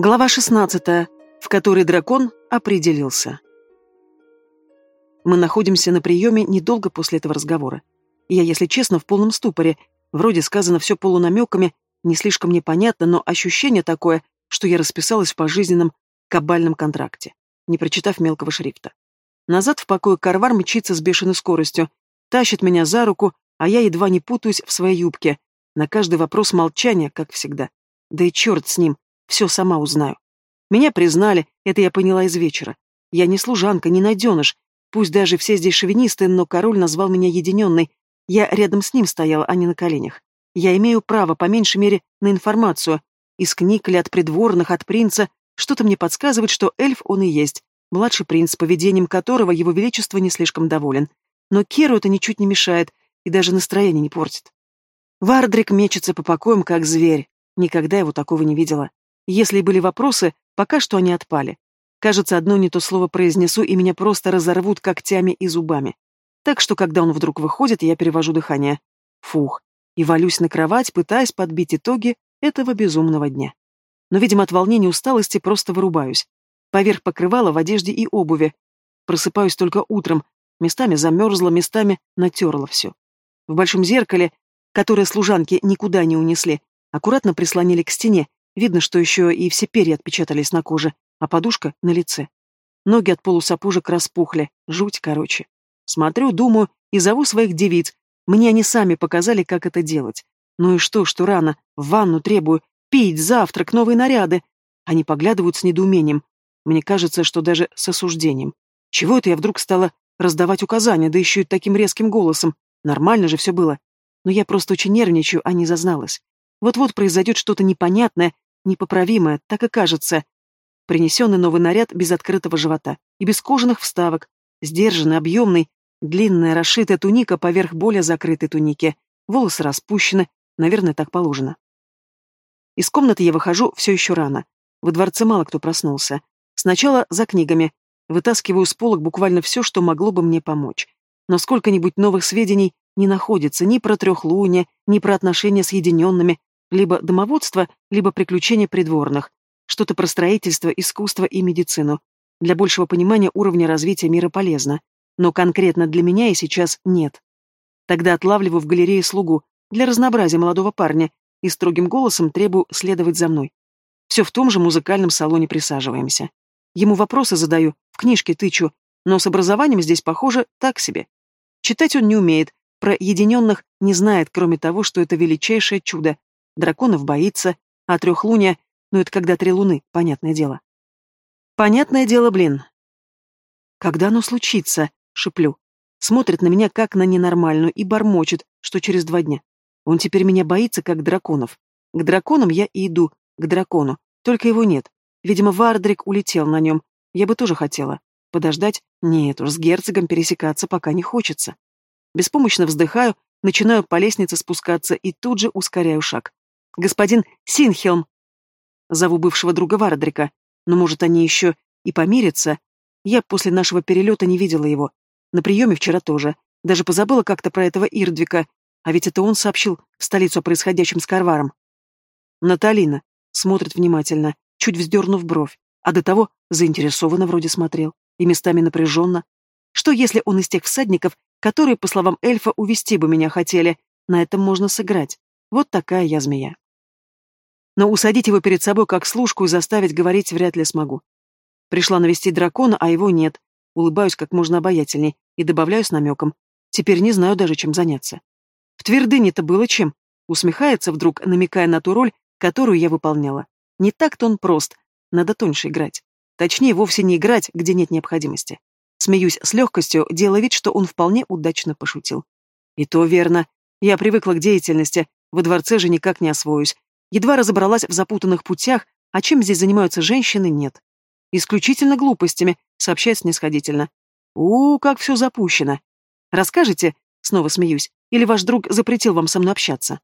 Глава 16, в которой дракон определился. Мы находимся на приеме недолго после этого разговора. Я, если честно, в полном ступоре. Вроде сказано все полунамеками, не слишком непонятно, но ощущение такое, что я расписалась в пожизненном кабальном контракте, не прочитав мелкого шрифта. Назад в покое Карвар мчится с бешеной скоростью, тащит меня за руку, а я едва не путаюсь в своей юбке. На каждый вопрос молчания, как всегда. Да и черт с ним, все сама узнаю. Меня признали, это я поняла из вечера. Я не служанка, не найденыш. Пусть даже все здесь шовинисты, но король назвал меня единенной. Я рядом с ним стояла, а не на коленях. Я имею право, по меньшей мере, на информацию. Из книг или от придворных, от принца. Что-то мне подсказывает, что эльф он и есть. Младший принц, поведением которого его величество не слишком доволен. Но Керу это ничуть не мешает и даже настроение не портит. Вардрик мечется по покоям, как зверь. Никогда его такого не видела. Если были вопросы, пока что они отпали. Кажется, одно не то слово произнесу, и меня просто разорвут когтями и зубами. Так что, когда он вдруг выходит, я перевожу дыхание. Фух. И валюсь на кровать, пытаясь подбить итоги этого безумного дня. Но, видимо, от волнения и усталости просто вырубаюсь. Поверх покрывала в одежде и обуви. Просыпаюсь только утром. Местами замерзла, местами натерла все. В большом зеркале, которое служанки никуда не унесли, аккуратно прислонили к стене, Видно, что еще и все перья отпечатались на коже, а подушка на лице. Ноги от полусапожек распухли. Жуть, короче. Смотрю, думаю и зову своих девиц. Мне они сами показали, как это делать. Ну и что, что рано? В ванну требую. Пить, завтрак, новые наряды. Они поглядывают с недоумением. Мне кажется, что даже с осуждением. Чего это я вдруг стала раздавать указания, да еще и таким резким голосом? Нормально же все было. Но я просто очень нервничаю, а не зазналась. Вот-вот произойдет что-то непонятное, непоправимое, так и кажется. Принесенный новый наряд без открытого живота и без кожаных вставок, сдержанный, объемный, длинная расшитая туника поверх более закрытой туники, волосы распущены, наверное, так положено. Из комнаты я выхожу все еще рано. Во дворце мало кто проснулся. Сначала за книгами. Вытаскиваю с полок буквально все, что могло бы мне помочь. Но сколько-нибудь новых сведений не находится ни про трехлуние, ни про отношения с единенными, либо домоводство, либо приключения придворных. Что-то про строительство, искусство и медицину. Для большего понимания уровня развития мира полезно. Но конкретно для меня и сейчас нет. Тогда отлавливаю в галерее слугу, для разнообразия молодого парня, и строгим голосом требую следовать за мной. Все в том же музыкальном салоне присаживаемся. Ему вопросы задаю, в книжке тычу, но с образованием здесь, похоже, так себе. Читать он не умеет, про единенных не знает, кроме того, что это величайшее чудо, драконов боится, а трехлуния, ну это когда три луны, понятное дело. Понятное дело, блин. Когда оно случится, шиплю. Смотрит на меня как на ненормальную и бормочет, что через два дня. Он теперь меня боится, как драконов. К драконам я и иду, к дракону. Только его нет. Видимо, Вардрик улетел на нем. Я бы тоже хотела. Подождать? Нет уж, с герцогом пересекаться пока не хочется. Беспомощно вздыхаю, начинаю по лестнице спускаться и тут же ускоряю шаг. Господин Синхелм. Зову бывшего друга Вардрика. Но, может, они еще и помирятся. Я после нашего перелета не видела его. На приеме вчера тоже. Даже позабыла как-то про этого Ирдвика. А ведь это он сообщил в столицу о происходящем с Карваром. Наталина. Смотрит внимательно, чуть вздернув бровь. А до того заинтересованно вроде смотрел. И местами напряженно. Что если он из тех всадников, которые, по словам эльфа, увести бы меня хотели? На этом можно сыграть. Вот такая я змея но усадить его перед собой как служку и заставить говорить вряд ли смогу. Пришла навестить дракона, а его нет. Улыбаюсь как можно обаятельней и добавляю с намеком. Теперь не знаю даже, чем заняться. В твердыне-то было чем? Усмехается вдруг, намекая на ту роль, которую я выполняла. Не так-то он прост, надо тоньше играть. Точнее, вовсе не играть, где нет необходимости. Смеюсь с легкостью, делая вид, что он вполне удачно пошутил. И то верно. Я привыкла к деятельности, во дворце же никак не освоюсь, Едва разобралась в запутанных путях, а чем здесь занимаются женщины, нет. Исключительно глупостями, сообщает снисходительно. У, как все запущено. Расскажете? Снова смеюсь. Или ваш друг запретил вам со мной общаться?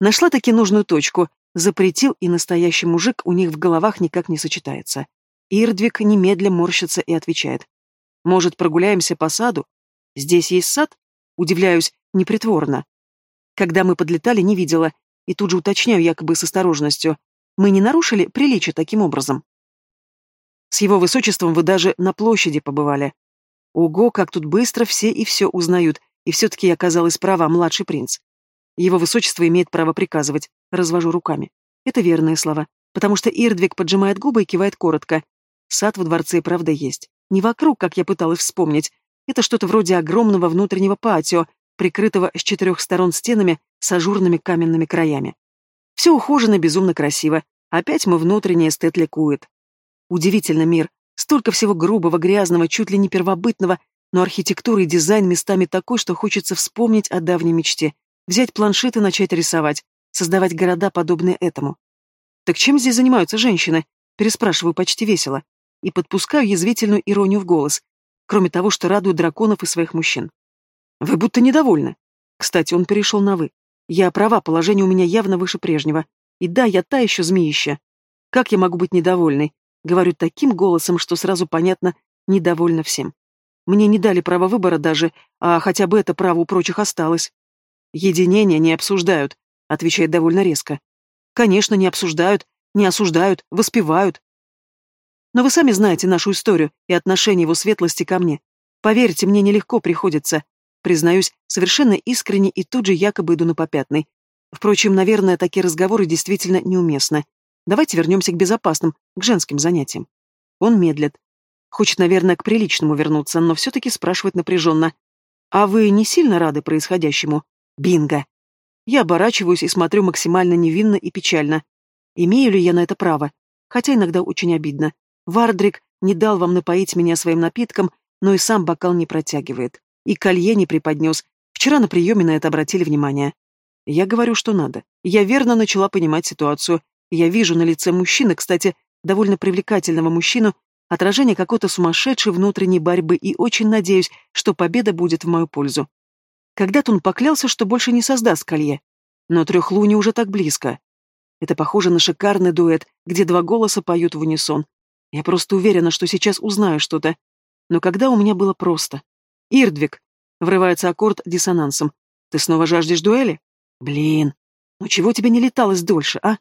Нашла таки нужную точку. Запретил, и настоящий мужик у них в головах никак не сочетается. Ирдвиг немедля морщится и отвечает. Может, прогуляемся по саду? Здесь есть сад? Удивляюсь, непритворно. Когда мы подлетали, не видела, и тут же уточняю якобы с осторожностью. Мы не нарушили приличие таким образом. С его высочеством вы даже на площади побывали. Ого, как тут быстро все и все узнают, и все-таки я оказалась права, младший принц. Его высочество имеет право приказывать, развожу руками. Это верные слова, потому что Ирдвиг поджимает губы и кивает коротко. Сад во дворце правда есть. Не вокруг, как я пыталась вспомнить. Это что-то вроде огромного внутреннего патио, прикрытого с четырех сторон стенами с ажурными каменными краями. Все ухожено, безумно красиво. Опять мы внутренне эстет ликует. Удивительно мир. Столько всего грубого, грязного, чуть ли не первобытного, но архитектура и дизайн местами такой, что хочется вспомнить о давней мечте. Взять планшет и начать рисовать, создавать города, подобные этому. Так чем здесь занимаются женщины? Переспрашиваю почти весело. И подпускаю язвительную иронию в голос, кроме того, что радует драконов и своих мужчин. Вы будто недовольны. Кстати, он перешел на «вы». Я права, положение у меня явно выше прежнего. И да, я та еще змеища. Как я могу быть недовольной? Говорю таким голосом, что сразу понятно, недовольна всем. Мне не дали права выбора даже, а хотя бы это право у прочих осталось. Единения не обсуждают, отвечает довольно резко. Конечно, не обсуждают, не осуждают, воспевают. Но вы сами знаете нашу историю и отношение его светлости ко мне. Поверьте, мне нелегко приходится. Признаюсь, совершенно искренне и тут же якобы иду на попятный. Впрочем, наверное, такие разговоры действительно неуместны. Давайте вернемся к безопасным, к женским занятиям. Он медлит. Хочет, наверное, к приличному вернуться, но все-таки спрашивает напряженно. «А вы не сильно рады происходящему?» «Бинго!» Я оборачиваюсь и смотрю максимально невинно и печально. Имею ли я на это право? Хотя иногда очень обидно. Вардрик не дал вам напоить меня своим напитком, но и сам бокал не протягивает. И колье не преподнес. Вчера на приеме на это обратили внимание. Я говорю, что надо. Я верно начала понимать ситуацию. Я вижу на лице мужчины, кстати, довольно привлекательного мужчину, отражение какой-то сумасшедшей внутренней борьбы и очень надеюсь, что победа будет в мою пользу. Когда-то он поклялся, что больше не создаст колье. Но трехлуни уже так близко. Это похоже на шикарный дуэт, где два голоса поют в унисон. Я просто уверена, что сейчас узнаю что-то. Но когда у меня было просто? Ирдвиг. Врывается аккорд диссонансом. Ты снова жаждешь дуэли? Блин. Ну чего тебе не леталось дольше, а?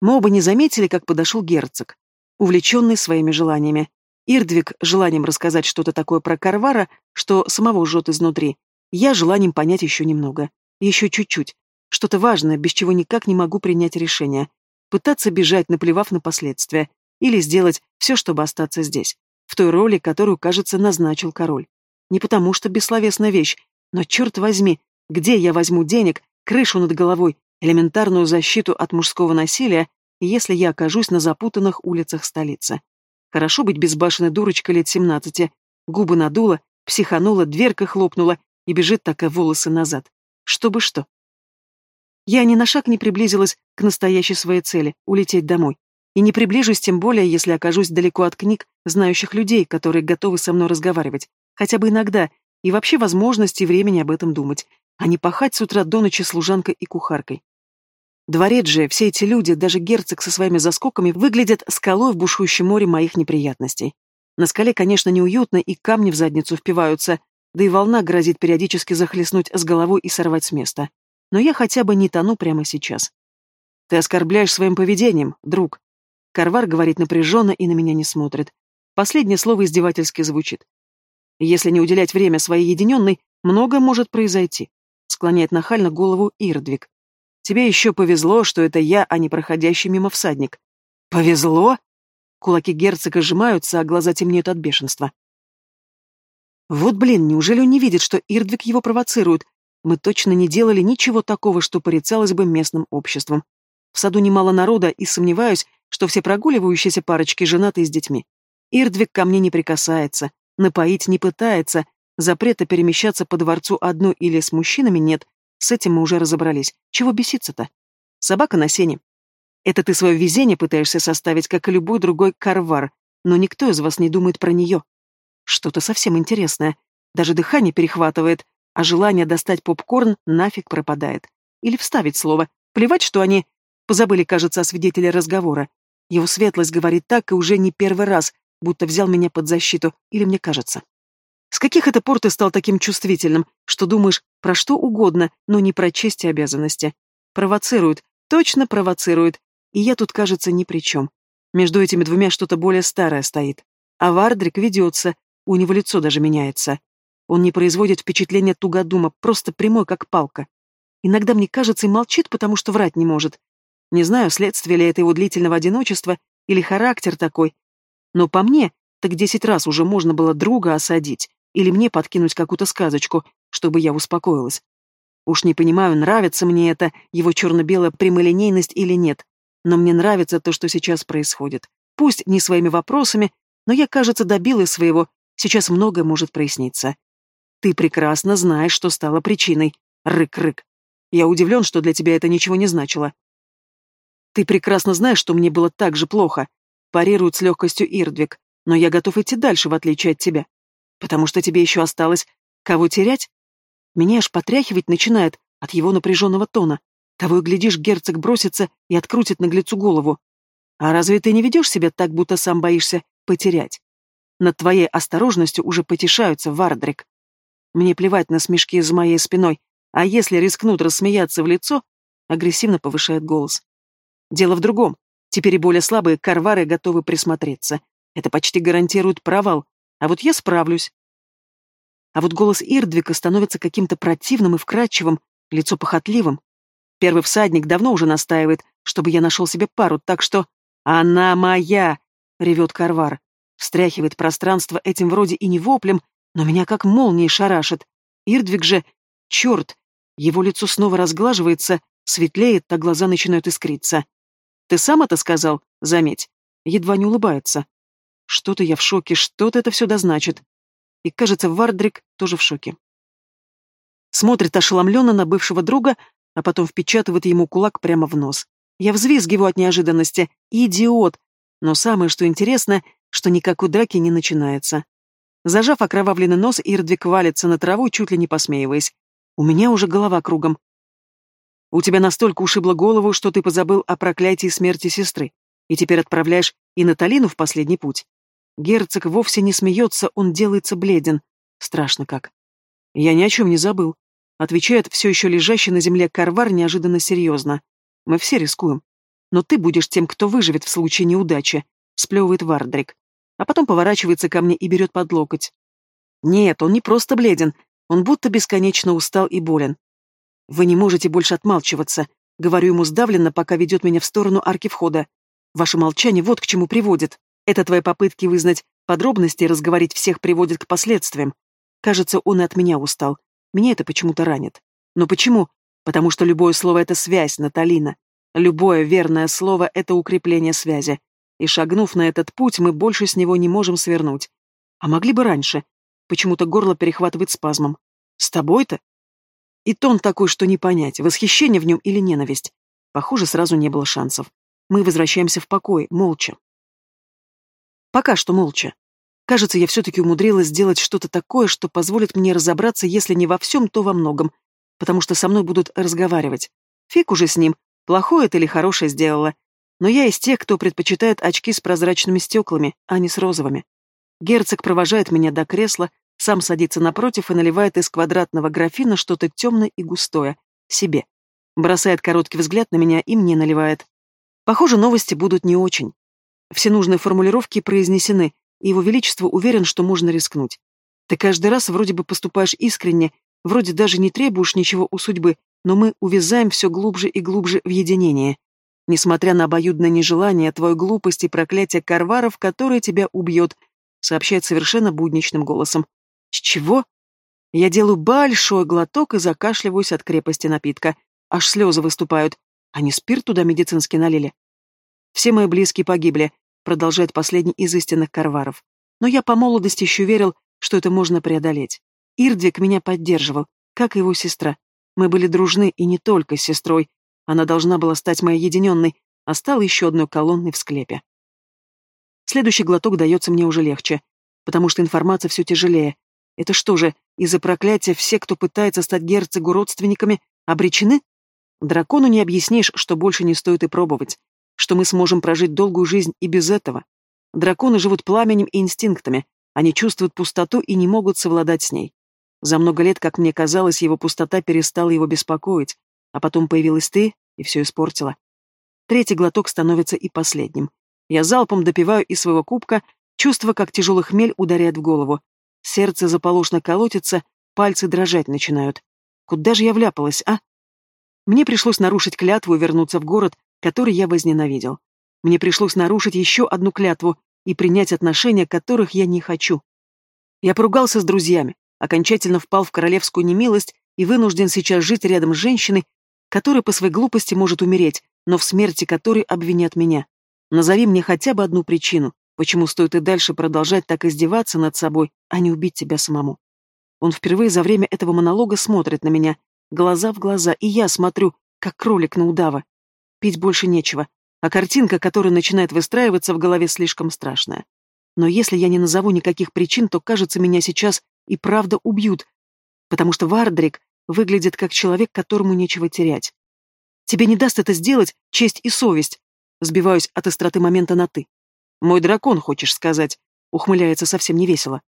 Мы оба не заметили, как подошел герцог, увлеченный своими желаниями. Ирдвиг желанием рассказать что-то такое про Карвара, что самого жжет изнутри. Я желанием понять еще немного. Еще чуть-чуть. Что-то важное, без чего никак не могу принять решение. Пытаться бежать, наплевав на последствия. Или сделать все, чтобы остаться здесь. В той роли, которую, кажется, назначил король. Не потому что бессловесная вещь, но, черт возьми, где я возьму денег, крышу над головой, элементарную защиту от мужского насилия, если я окажусь на запутанных улицах столицы? Хорошо быть безбашенной дурочкой лет семнадцати. Губы надула, психанула, дверка хлопнула и бежит такая волосы назад. Чтобы что? Я ни на шаг не приблизилась к настоящей своей цели — улететь домой. И не приближусь тем более, если окажусь далеко от книг, знающих людей, которые готовы со мной разговаривать, Хотя бы иногда, и вообще возможности и времени об этом думать, а не пахать с утра до ночи служанкой и кухаркой. Дворец же, все эти люди, даже герцог со своими заскоками, выглядят скалой в бушующем море моих неприятностей. На скале, конечно, неуютно, и камни в задницу впиваются, да и волна грозит периодически захлестнуть с головой и сорвать с места. Но я хотя бы не тону прямо сейчас. Ты оскорбляешь своим поведением, друг. Карвар говорит напряженно и на меня не смотрит. Последнее слово издевательски звучит. Если не уделять время своей единенной, многое может произойти. Склоняет нахально голову Ирдвиг. Тебе еще повезло, что это я, а не проходящий мимо всадник. Повезло? Кулаки герцога сжимаются, а глаза темнеют от бешенства. Вот блин, неужели он не видит, что Ирдвиг его провоцирует? Мы точно не делали ничего такого, что порицалось бы местным обществом. В саду немало народа, и сомневаюсь, что все прогуливающиеся парочки женаты с детьми. Ирдвиг ко мне не прикасается, Напоить не пытается, запрета перемещаться по дворцу одной или с мужчинами нет. С этим мы уже разобрались. Чего беситься-то? Собака на сене. Это ты свое везение пытаешься составить, как и любой другой карвар, но никто из вас не думает про нее. Что-то совсем интересное. Даже дыхание перехватывает, а желание достать попкорн нафиг пропадает. Или вставить слово. Плевать, что они... Позабыли, кажется, о свидетеле разговора. Его светлость говорит так, и уже не первый раз, будто взял меня под защиту, или мне кажется. С каких это пор ты стал таким чувствительным, что думаешь про что угодно, но не про честь и обязанности? Провоцирует, точно провоцирует. и я тут, кажется, ни при чем. Между этими двумя что-то более старое стоит. А Вардрик ведется, у него лицо даже меняется. Он не производит впечатления тугодума, просто прямой, как палка. Иногда мне кажется и молчит, потому что врать не может. Не знаю, следствие ли это его длительного одиночества или характер такой. Но по мне, так десять раз уже можно было друга осадить или мне подкинуть какую-то сказочку, чтобы я успокоилась. Уж не понимаю, нравится мне это, его черно-белая прямолинейность или нет, но мне нравится то, что сейчас происходит. Пусть не своими вопросами, но я, кажется, добилась своего, сейчас многое может проясниться. Ты прекрасно знаешь, что стало причиной. Рык-рык. Я удивлен, что для тебя это ничего не значило. Ты прекрасно знаешь, что мне было так же плохо. Парирует с легкостью Ирдвиг, но я готов идти дальше, в отличие от тебя. Потому что тебе еще осталось кого терять? Меня аж потряхивать начинает от его напряженного тона. Того и глядишь, герцог бросится и открутит наглецу голову. А разве ты не ведешь себя так, будто сам боишься потерять? Над твоей осторожностью уже потешаются, Вардрик. Мне плевать на смешки за моей спиной, а если рискнут рассмеяться в лицо, агрессивно повышает голос. Дело в другом. Теперь и более слабые карвары готовы присмотреться. Это почти гарантирует провал. А вот я справлюсь. А вот голос Ирдвика становится каким-то противным и вкрадчивым, лицо похотливым. Первый всадник давно уже настаивает, чтобы я нашел себе пару, так что... «Она моя!» — ревет Карвар. Встряхивает пространство этим вроде и не воплем, но меня как молнией шарашит. Ирдвиг же... Черт! Его лицо снова разглаживается, светлеет, а глаза начинают искриться. «Ты сам это сказал?» Заметь. Едва не улыбается. Что-то я в шоке, что-то это все дозначит. И, кажется, Вардрик тоже в шоке. Смотрит ошеломленно на бывшего друга, а потом впечатывает ему кулак прямо в нос. Я взвизгиваю от неожиданности. Идиот! Но самое, что интересно, что никакой драки не начинается. Зажав окровавленный нос, Ирдвик валится на траву, чуть ли не посмеиваясь. У меня уже голова кругом. У тебя настолько ушибло голову, что ты позабыл о проклятии смерти сестры, и теперь отправляешь и Наталину в последний путь. Герцог вовсе не смеется, он делается бледен. Страшно как. Я ни о чем не забыл. Отвечает все еще лежащий на земле Карвар неожиданно серьезно. Мы все рискуем. Но ты будешь тем, кто выживет в случае неудачи, сплевывает Вардрик. А потом поворачивается ко мне и берет под локоть. Нет, он не просто бледен, он будто бесконечно устал и болен. Вы не можете больше отмалчиваться, говорю ему сдавленно, пока ведет меня в сторону арки входа. Ваше молчание вот к чему приводит. Это твои попытки вызнать подробности и разговорить всех приводит к последствиям. Кажется, он и от меня устал. Меня это почему-то ранит. Но почему? Потому что любое слово — это связь, Наталина. Любое верное слово — это укрепление связи. И шагнув на этот путь, мы больше с него не можем свернуть. А могли бы раньше. Почему-то горло перехватывает спазмом. С тобой-то? И тон такой, что не понять, восхищение в нем или ненависть. Похоже, сразу не было шансов. Мы возвращаемся в покой, молча. Пока что молча. Кажется, я все-таки умудрилась сделать что-то такое, что позволит мне разобраться, если не во всем, то во многом. Потому что со мной будут разговаривать. Фиг уже с ним, плохое это или хорошее сделала. Но я из тех, кто предпочитает очки с прозрачными стеклами, а не с розовыми. Герцог провожает меня до кресла, сам садится напротив и наливает из квадратного графина что-то темное и густое. Себе. Бросает короткий взгляд на меня и мне наливает. Похоже, новости будут не очень. Все нужные формулировки произнесены, и его величество уверен, что можно рискнуть. Ты каждый раз вроде бы поступаешь искренне, вроде даже не требуешь ничего у судьбы, но мы увязаем все глубже и глубже в единение. Несмотря на обоюдное нежелание, твою глупость и проклятие Карваров, которое тебя убьет, сообщает совершенно будничным голосом. С чего? Я делаю большой глоток и закашливаюсь от крепости напитка. Аж слезы выступают. Они спирт туда медицинский налили. Все мои близкие погибли, продолжает последний из истинных карваров. Но я по молодости еще верил, что это можно преодолеть. Ирдвик меня поддерживал, как и его сестра. Мы были дружны и не только с сестрой. Она должна была стать моей единенной, а стала еще одной колонной в склепе. Следующий глоток дается мне уже легче, потому что информация все тяжелее. Это что же, из-за проклятия все, кто пытается стать герцогу родственниками, обречены? Дракону не объяснишь, что больше не стоит и пробовать что мы сможем прожить долгую жизнь и без этого. Драконы живут пламенем и инстинктами, они чувствуют пустоту и не могут совладать с ней. За много лет, как мне казалось, его пустота перестала его беспокоить, а потом появилась ты и все испортила. третий глоток становится и последним. Я залпом допиваю из своего кубка, чувство, как тяжелый хмель ударяет в голову. Сердце заполошно колотится, пальцы дрожать начинают. Куда же я вляпалась, а? Мне пришлось нарушить клятву и вернуться в город, который я возненавидел. Мне пришлось нарушить еще одну клятву и принять отношения, которых я не хочу. Я поругался с друзьями, окончательно впал в королевскую немилость и вынужден сейчас жить рядом с женщиной, которая по своей глупости может умереть, но в смерти которой обвинят меня. Назови мне хотя бы одну причину, почему стоит и дальше продолжать так издеваться над собой, а не убить тебя самому. Он впервые за время этого монолога смотрит на меня, глаза в глаза, и я смотрю, как кролик на удава. Пить больше нечего, а картинка, которая начинает выстраиваться в голове, слишком страшная. Но если я не назову никаких причин, то, кажется, меня сейчас и правда убьют, потому что Вардрик выглядит как человек, которому нечего терять. Тебе не даст это сделать честь и совесть. Сбиваюсь от остроты момента на «ты». «Мой дракон, хочешь сказать?» Ухмыляется совсем невесело.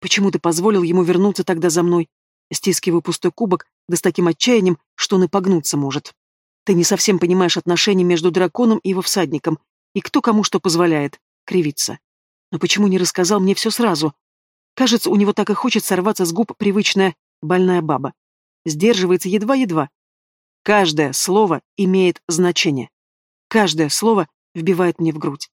«Почему ты позволил ему вернуться тогда за мной?» Стискиваю пустой кубок, да с таким отчаянием, что он и погнуться может. Ты не совсем понимаешь отношения между драконом и его всадником, и кто кому что позволяет. Кривиться. Но почему не рассказал мне все сразу? Кажется, у него так и хочет сорваться с губ привычная больная баба. Сдерживается едва-едва. Каждое слово имеет значение. Каждое слово вбивает мне в грудь.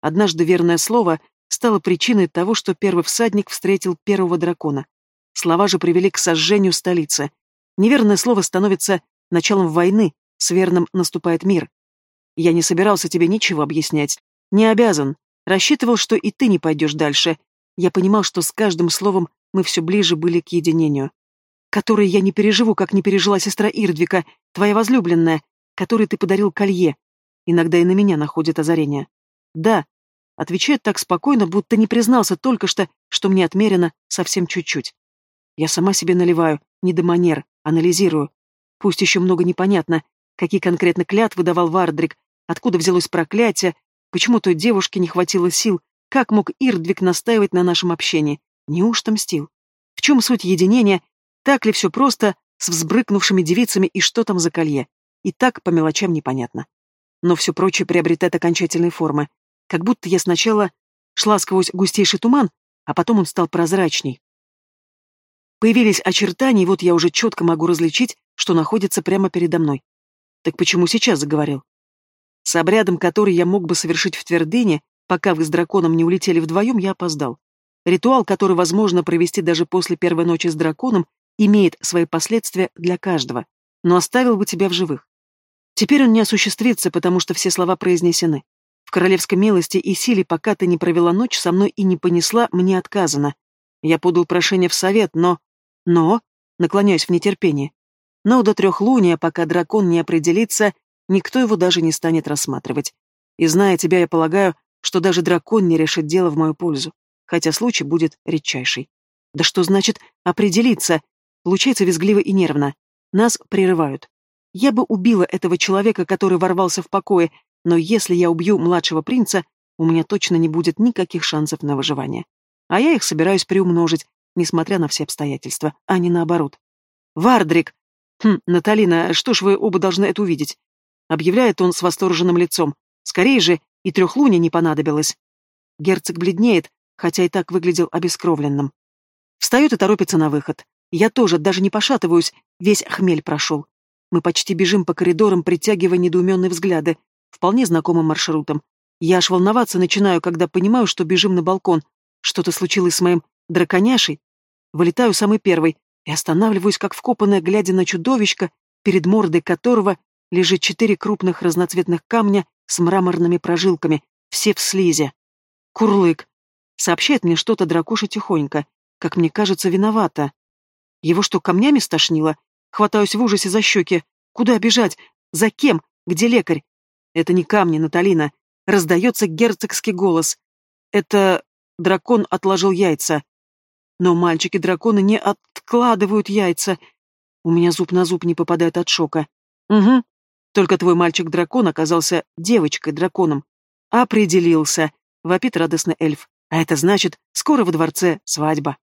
Однажды верное слово стало причиной того, что первый всадник встретил первого дракона. Слова же привели к сожжению столицы. Неверное слово становится началом войны, с верным наступает мир. Я не собирался тебе ничего объяснять. Не обязан. Рассчитывал, что и ты не пойдешь дальше. Я понимал, что с каждым словом мы все ближе были к единению. Которое я не переживу, как не пережила сестра Ирдвика, твоя возлюбленная, которой ты подарил колье. Иногда и на меня находит озарение. Да, отвечает так спокойно, будто не признался только что, что мне отмерено совсем чуть-чуть. Я сама себе наливаю, не до манер, анализирую. Пусть еще много непонятно, Какие конкретно клятвы давал Вардрик? Откуда взялось проклятие? Почему той девушке не хватило сил? Как мог Ирдвик настаивать на нашем общении? Неужто мстил? В чем суть единения? Так ли все просто с взбрыкнувшими девицами и что там за колье? И так по мелочам непонятно. Но все прочее приобретает окончательные формы. Как будто я сначала шла сквозь густейший туман, а потом он стал прозрачней. Появились очертания, и вот я уже четко могу различить, что находится прямо передо мной. Так почему сейчас заговорил? С обрядом, который я мог бы совершить в твердыне, пока вы с драконом не улетели вдвоем, я опоздал. Ритуал, который возможно провести даже после первой ночи с драконом, имеет свои последствия для каждого, но оставил бы тебя в живых. Теперь он не осуществится, потому что все слова произнесены. В королевской милости и силе, пока ты не провела ночь со мной и не понесла, мне отказано. Я подал прошение в совет, но... Но... Наклоняюсь в нетерпении. Но до трехлуния, пока дракон не определится, никто его даже не станет рассматривать. И зная тебя, я полагаю, что даже дракон не решит дело в мою пользу, хотя случай будет редчайший. Да что значит «определиться»? Получается визгливо и нервно. Нас прерывают. Я бы убила этого человека, который ворвался в покое, но если я убью младшего принца, у меня точно не будет никаких шансов на выживание. А я их собираюсь приумножить, несмотря на все обстоятельства, а не наоборот. «Вардрик!» «Хм, Наталина, что ж вы оба должны это увидеть?» Объявляет он с восторженным лицом. «Скорее же, и трехлуния не понадобилось». Герцог бледнеет, хотя и так выглядел обескровленным. Встает и торопится на выход. Я тоже, даже не пошатываюсь, весь хмель прошел. Мы почти бежим по коридорам, притягивая недоуменные взгляды, вполне знакомым маршрутом. Я аж волноваться начинаю, когда понимаю, что бежим на балкон. Что-то случилось с моим драконяшей. Вылетаю самый первый, и останавливаюсь, как вкопанная, глядя на чудовищко, перед мордой которого лежит четыре крупных разноцветных камня с мраморными прожилками, все в слизи. Курлык. Сообщает мне что-то дракоша тихонько, как мне кажется, виновата. Его что, камнями стошнило? Хватаюсь в ужасе за щеки. Куда бежать? За кем? Где лекарь? Это не камни, Наталина. Раздается герцогский голос. Это дракон отложил яйца. Но мальчики-драконы не откладывают яйца. У меня зуб на зуб не попадает от шока. Угу. Только твой мальчик-дракон оказался девочкой-драконом. Определился, вопит радостный эльф. А это значит, скоро во дворце свадьба.